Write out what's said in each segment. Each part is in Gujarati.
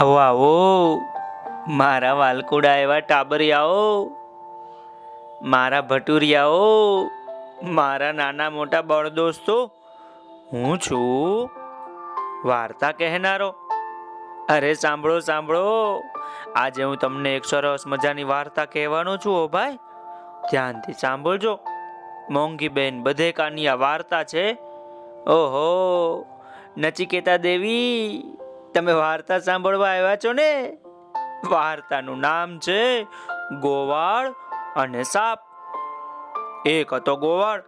આવો આવો મારા વાલકુડા એવા ટાબરિયાઓ મારા ભટુરિયાઓ મારા નાના મોટા બળદોસ્તો હું છું વાર્તા કહેનારો. અરે સાંભળો સાંભળો. આજે હું તમને એક સરસ મજાની વાર્તા કહેવાનો છું ઓ ભાઈ. ધ્યાનથી સાંભળજો. મોંઘી બેન બધે કાની આ વાર્તા છે. ઓહો, નચિકેતા દેવી. તમે વાર્તા સાંભળવા આવ્યા છો ને? વાર્તાનું નામ છે ગોવાળ અને સાપ. એક હતો ગોવાળ.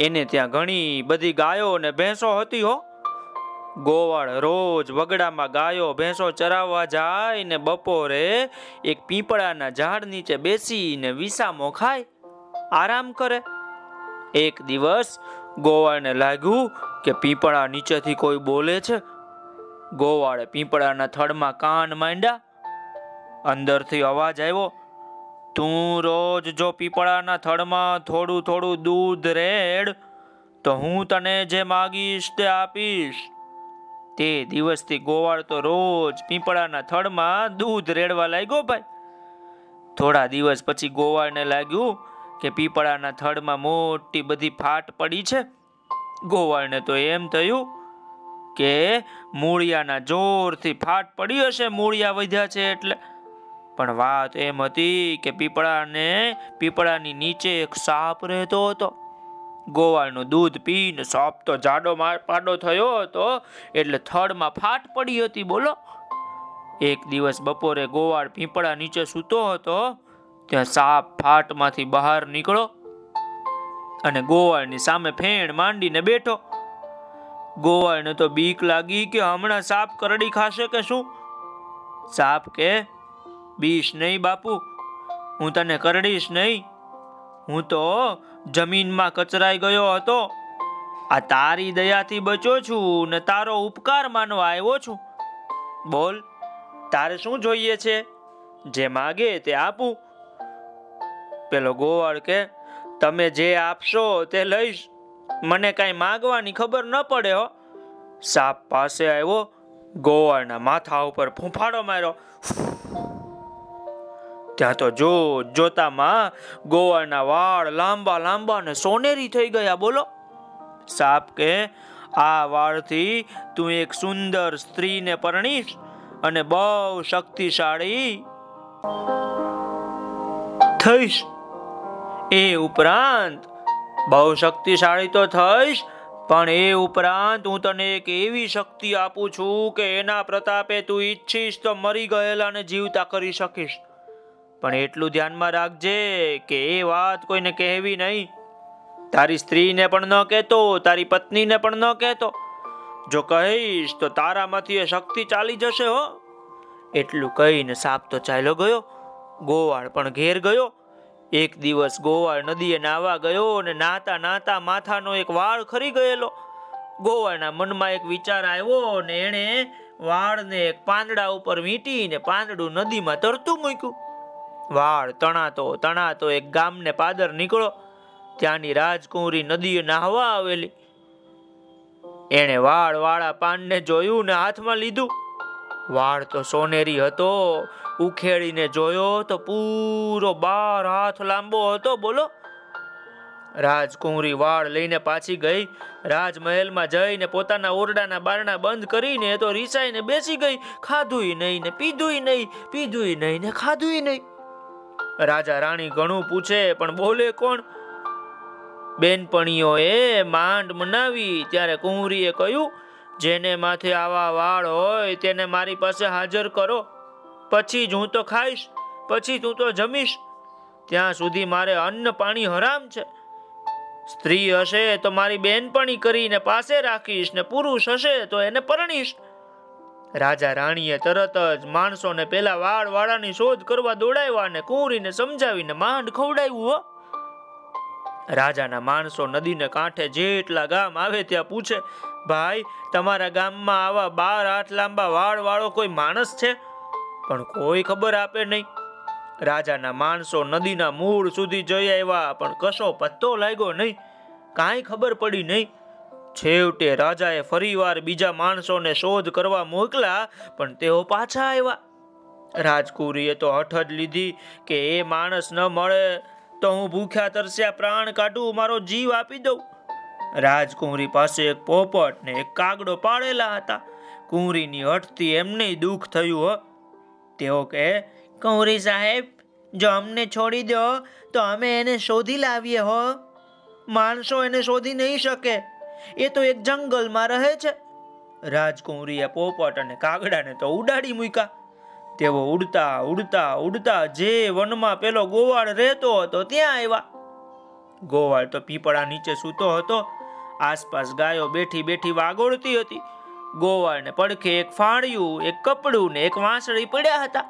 એને ત્યાં ઘણી બધી ગાયો અને ભેંસો હતી હો. ગોવાળ રોજ વગડામાં ગાયો, ભેંસો ચરાવવા જાય ને બપોરે એક પીપળાના ઝાડ નીચે બેસીને વિસામો ખાય. આરામ કરે. એક દિવસ ગોવાળને લાગ્યું કે પીપળા નીચેથી કોઈ બોલે છે. ગોવાળે પીપળાના થડમાં કાન માંડ્યા. અંદરથી અવાજ આવ્યો, તું રોજ જો પીપળાના થડમાં થોડું થોડું દૂધ રેડ, તો હું તને જે માગીશ તે આપીશ. તે દિવસથી ગોવાળ તો રોજ પીપળાના થડમાં દૂધ રેડવા લાગ્યો ભાઈ. થોડા દિવસ પછી ગોવાળને લાગ્યું કે પીપળાના થડમાં મોટી બધી ફાટ પડી છે. ગોવાળને તો એમ થયું કે મૂળિયાના જોરથી ફાટ પડી હશે, મૂળિયા વધ્યા છે એટલે. પણ વાત એમ હતી કે પીપળાને, પીપળાની નીચે એક સાપ રહેતો હતો. ગોવાળનું દૂધ પીને સાપ તો જાડો પાડો થયો હતો, એટલે થડમાં ફાટ પડી હતી, બોલો. એક દિવસ બપોરે ગોવાળ પીપળા નીચે સૂતો હતો, ત્યાં સાપ ફાટમાંથી બહાર નીકળો અને ગોવાળની સામે ફેણ માંડીને બેઠો. ગોવાળને તો બીક લાગી કે હમણાં સાપ કરડી ખાશે કે શું? સાપ કે, બીશ નહીં બાપુ, હું તને કરડીશ નહીં. હું તો જમીનમાં કચરાઈ ગયો હતો. આ તારી દયાથી બચો છું ને તારો ઉપકાર માનવા આવ્યો છું. બોલ, તારે શું જોઈએ છે? જે માગે તે આપું. પેલો ગોવાળ કે, તમે જે આપશો તે લઈશ. મને કઈ માગવાની ખબર ન પડે હો. સાપ પાસે આવ્યો, ગોવાળના માથા ઉપર ફૂંફાડો માર્યો. ત્યાં તો જો જોતામાં ગોવાળના વાળ લાંબા લાંબા ને સોનેરી થઈ ગયા, બોલો. સાપ કે, આ વાળથી તું એક સુંદર સ્ત્રીને પરણીશ અને બહુ શક્તિશાળી થઈશ. એ ઉપરાંત બહુ શક્તિશાળી તો થઈશ, પણ એ ઉપરાંત હું તને એક એવી શક્તિ આપું છું કે એના પ્રતાપે તું ઈચ્છીશ તો મરી ગયેલાને જીવતા કરી શકીશ. પણ એટલું ધ્યાનમાં રાખજે કે એ વાત કોઈને કહેવી નહીં. તારી સ્ત્રીને પણ ન કહેતો, તારી પત્નીને પણ ન કહેતો. જો કહીશ તો તારામાંથી એ શક્તિ ચાલી જશે હો. એટલું કહીને સાપ તો ચાલ્યો ગયો, ગોવાળ પણ ઘેર ગયો એક દિવસ ગોવાળ નદીએ નાવા ગયો અને નાતા નાતા માથાનો એક વાળ ખરી ગયેલો. ગોવાળના મનમાં એક વિચાર આવ્યો ને એણે વાળને એક પાંદડા ઉપર વીંટીને પાંદડું નદીમાં તરતું મૂક્યું. વાળ તણાતો તણાતો એક ગામને પાદર નીકળો. ત્યાંની રાજકુંવરી નદીએ નાહવા આવેલી. એણે વાળ વાળા પાનને જોયું ને હાથમાં લીધું. વાળ તો સોનેરી હતો, ઉખેડીને જોયો તો પૂરો બાર હાથ લાંબો હતો, બોલો. રાજકુંવરી વાળ લઈને પાછી ગઈ, રાજમહેલમાં જઈને પોતાના ઓરડાના બારણા બંધ કરીને તો રીસાઈને બેસી ગઈ ખાધું નહીં ને પીધું નહીં પીધું નહીં ને ખાધું નહીં. રાજા રાણી ઘણું પૂછે, પણ બોલે કોણ? બેનપણીઓ એ માંડ મનાવી, ત્યારે કુંવરીએ કહ્યું જેને માથે આવા વાળ હોય તેને મારી પાસે હાજર કરો. પછી જ હું તો ખાઈશ, પછી તું તો જમીશ. ત્યાં સુધી મારે અન્ન પાણી હરામ છે. સ્ત્રી હશે તો મારી બેનપણી કરીને પાસે રાખીશ ને પુરુષ હશે તો એને પરણીશ. રાજા રાણીએ તરત જ માણસોને પેલા વાળ વાળાની શોધ કરવા દોડાવ્યા ને કુંવરીને સમજાવીને માંડ ખવડાવ્યું, હો. રાજાના માણસો નદીને કાંઠે જેટલા ગામ આવે ત્યાં પૂછે ભાઈ, તમારા ગામમાં આવા બાર હાથ લાંબા વાળ વાળો કોઈ માણસ છે? પણ કોઈ ખબર આપે નહીં. રાજાના માણસો નદીના મૂળ સુધી જઈ આવ્યા, પણ કશો પત્તો લાગ્યો નહીં. કાંઈ ખબર પડી નહીં. છેવટે રાજાએ ફરીવાર બીજા માણસોને શોધ કરવા મોકલા, પણ તેઓ પાછા આવ્યા. રાજકુરીએ તો હઠ જ લીધી કે એ માણસ ન મળે, તો હું ભૂખ્યા તરસ્યા પ્રાણ કાઢું, મારો જીવ આપી દઉં. રાજકુંવરી પાસે એક પોપટ ને એક કાગડો પાડેલા હતા. કુંવરીની હઠથી એમને દુઃખ થયું હો. તેઓ કહે, કુંવરી સાહેબ, જો અમને છોડી દો, તો અમે એને શોધી લાવીએ હો. માણસો એને શોધી નહીં શકે. એ તો એક જંગલમાં રહે છે. રાજકુંવરીએ પોપટ અને કાગડાને તો ઉડાડી મૂક્યા. તેઓ ઉડતા ઉડતા ઉડતા જે વનમાં પેલો ગોવાળ રહેતો હતો, ત્યાં આવ્યા. ગોવાળ તો પીપળા નીચે સૂતો હતો. આસપાસ ગાયો બેઠી બેઠી વાગોળતી હતી. ગોવાળને પડખે એક ફાળિયું, એક કપડું ને એક વાંસળી પડ્યા હતા.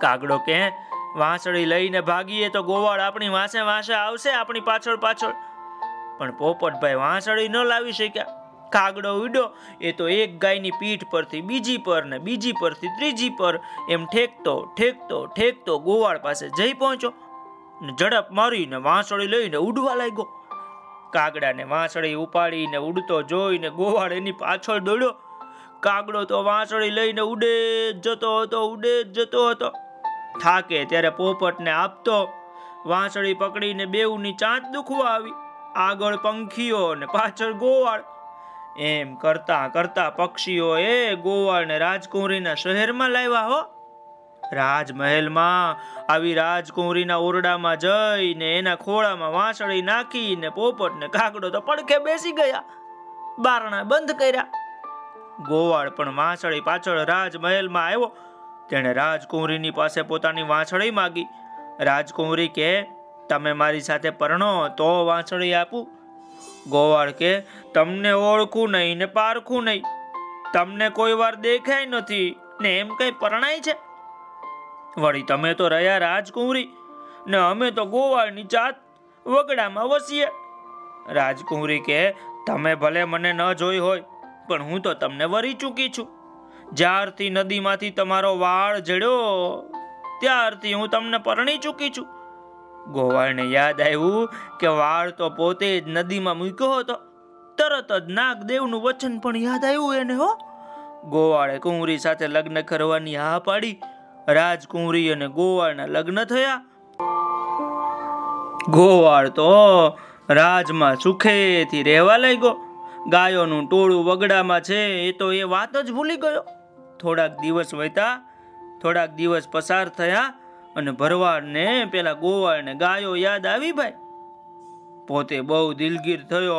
કાગડો કે, વાંસળી લઈને ભાગીએ તો ગોવાળ આપણી વાંસે વાંસે આવશે આપણી પાછળ પાછળ. પણ પોપટભાઈ વાંસળી ન લાવી શક્યા. કાગડો ઉડ્યો, એ તો એક ગાયની પીઠ પરથી બીજી પર ને બીજી પરથી ત્રીજી પર એમ ઠેકતો ઠેકતો ઠેકતો ગોવાળ પાસે જઈ પહોંચ્યો. ને ઝડપ મારીને વાંસળી લઈને ઉડવા લાગ્યો. કાગડાને વાંસળી ઉપાડીને ઉડતો જોઈને ગોવાળ એની પાછળ દોડ્યો. કાગડો તો વાંસળી લઈને ઉડે જતો હતો, ઉડે જતો હતો. થાકે ત્યારે પોપટને આપતો. વાંસળી પકડીને બેઉની ચાંચ દુખવા આવી. આગળ પંખીઓ ને પાછળ ગોવાળ. એમ કરતા કરતા પક્ષીઓ એ ગોવાળને રાજકુંવરીના શહેરમાં લાવ્યા હો. રાજમહેલમાં આવી રાજકુંવરીના ઓરડામાં જઈને એના ખોળામાં વાંસળી નાખીને પોપટ ને કાગડો તો પડખે બેસી ગયા. બારણા બંધ કર્યા. ગોવાળ પણ વાંસળી પાછળ રાજમહેલમાં આવ્યો. તેણે રાજકુંવરીની પાસે પોતાની વાંસળી માગી. રાજકુંવરી કે, તમે મારી સાથે પરણો તો વાંસળી આપું. ગોવાળ કે, તમને ઓળખું નહીં ને પારખું નહીં. તમને કોઈ વાર દેખાય નથી ને એમ કઈ પરણાય છે? વળી તમે તો રહ્યા રાજકુંવરી, ને અમે તો ગોવાળની જાત વગડામાં વસીએ. રાજકુંવરી કે, તમે ભલે મને ન જોઈ હોય, પણ હું તો તમને વરી ચૂકી છું. જ્યારથી નદીમાંથી તમારો વાળ જડ્યો, ત્યારથી હું તમને પરણી ચૂકી છું. ગોવાળને યાદ આવ્યું કે વાળ તો પોતે જ નદીમાં મૂક્યો હતો. તરત જ નાગદેવનું વચન પણ યાદ આવ્યું એને, હો. ગોવાળે કુંવરી સાથે લગ્ન કરવાની હા પાડી. રાજકુંવરી અને ગોવાળના લગ્ન થયા. ગોવાળ તો રાજમાં સુખેથી રહેવા લાગ્યો. ગાયોનું ટોળું વગડામાં છે, એ તો એ વાત જ ભૂલી ગયો. થોડાક દિવસ વહેતા થોડાક દિવસ પસાર થયા અને ભરવાડને પેલા ગોવાળને ગાયો યાદ આવી ભાઈ. પોતે બહુ દિલગીર થયો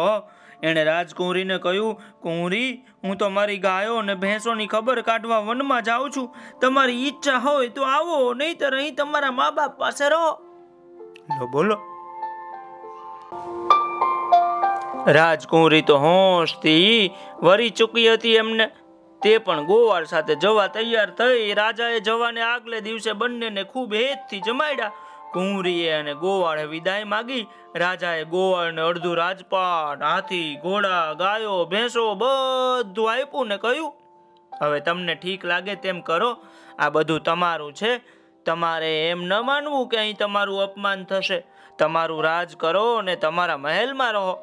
એણે રાજકુંવરીને કહ્યું કુંવરી હું તો મારી ગાયો અને ભેંસોની ખબર કાઢવા વનમાં જાઉં છું. તમારી ઈચ્છા હોય તો આવો નહીતર અહીં તમારા મા બાપ પાસે રહો. લો બોલો. રાજકુંવરી તો હોશથી વરી ચૂકી હતી એમને. તે પણ ગોવાળ સાથે જવા તૈયાર થઈ. રાજાએ જવાને આગલે દિવસે બંનેને ખૂબ હેતથી જમાડ્યા. કુંવરીએ અને ગોવાળે વિદાય માગી. રાજાએ ગોવર્ણ અડધું રાજપાટ હાથી, ઘોડા, ગાયો, ભેંસો બધું આપ્યું ને કહ્યું, હવે તમને ઠીક લાગે તેમ કરો, આ બધું તમારું છે. તમારે એમ ન માનવું કે અહીં તમારું અપમાન થશે. તમારું રાજ કરો અને તમારા મહેલમાં રહો.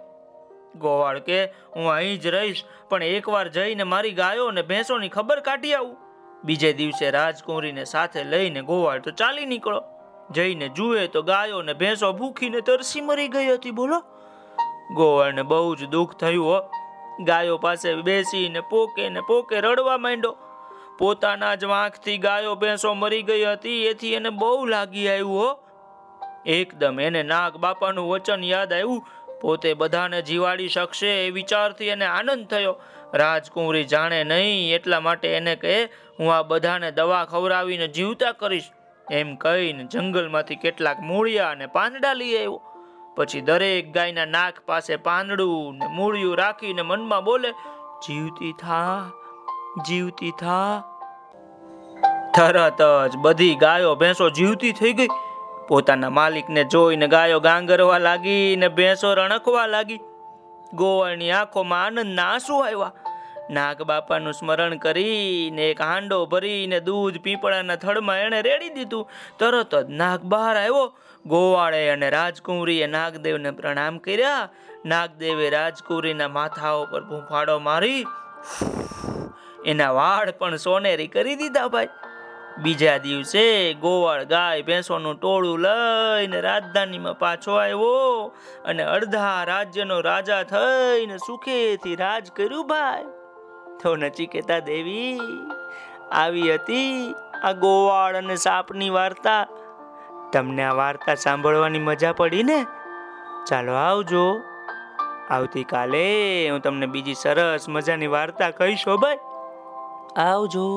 ગોવાળ કે, હું અહીં જ રહીશ, પણ એકવાર જઈને મારી ગાયો અને ભેંસોની ખબર કાઢી આવું. બીજે દિવસે રાજકુંવરીને સાથે લઈને ગોવાળ તો ચાલી નીકળો. જઈને જુએ તો ગાયો ને ભેંસો ભૂખીને તરસી મરી ગઈ હતી, બોલો? ગોવાળને બહુ જ દુઃખ થયું, હો. ગાયો પાસે બેસીને પોકે ને પોકે રડવા માંડ્યો. પોતાના જ વાંખથી ગાયો ભેંસો મરી ગઈ હતી, એથી એને બહુ લાગી આવ્યું, હો. એકદમ એને નાગ બાપાનું વચન યાદ આવ્યું. પોતે બધાને જીવાડી શકશે એ વિચારથી એને આનંદ થયો. રાજકુંવરી જાણે નહીં, એટલા માટે એને કહે, હું આ બધાને દવા ખવડાવીને જીવતા કરીશ. એમ કહીને જંગલમાંથી કેટલાક મૂળિયા અને પાંદડા લઈ આવ્યો. પછી દરેક ગાયના નાક પાસે પાંદડું ને મૂળિયું રાખીને મનમાં બોલે, જીવતી થા જીવતી થા. તરત જ બધી ગાયો, ભેંસો જીવતી થઈ ગઈ. પોતાના માલિકને જોઈને ગાયો ગાંગરવા લાગી ને ભેંસો રણકવા લાગી. ગોવાળની આંખોમાં આનંદના આંસુ આવ્યા. નાગ બાપાનું સ્મરણ કરીને એક હાંડો ભરીને દૂધ પીપળાના થડમાં એણે રેડી દીધું. તરત જ નાગ બહાર આવ્યો. ગોવાળે અને રાજકુંવરીએ નાગદેવને પ્રણામ કર્યા. નાગદેવે રાજકુંવરીના માથા ઉપર ભૂંફાડો મારી. એના વાળ પણ સોનેરી કરી દીધા ભાઈ. બીજા દિવસે ગોવાળ ગાય ભેંસોનું ટોળું લઈને રાજધાનીમાં પાછો આવ્યો અને અડધા રાજ્યનો રાજા થઈને સુખેથી રાજ કર્યું ભાઈ. તો નચિકેતા દેવી આવી હતી આ ગોવાળ અને સાપની વાર્તા. તમને આ વાર્તા સાંભળવાની મજા પડી ને? ચાલો આવજો. આવતીકાલે હું તમને બીજી સરસ મજાની વાર્તા કહીશો ભાઈ. આવજો.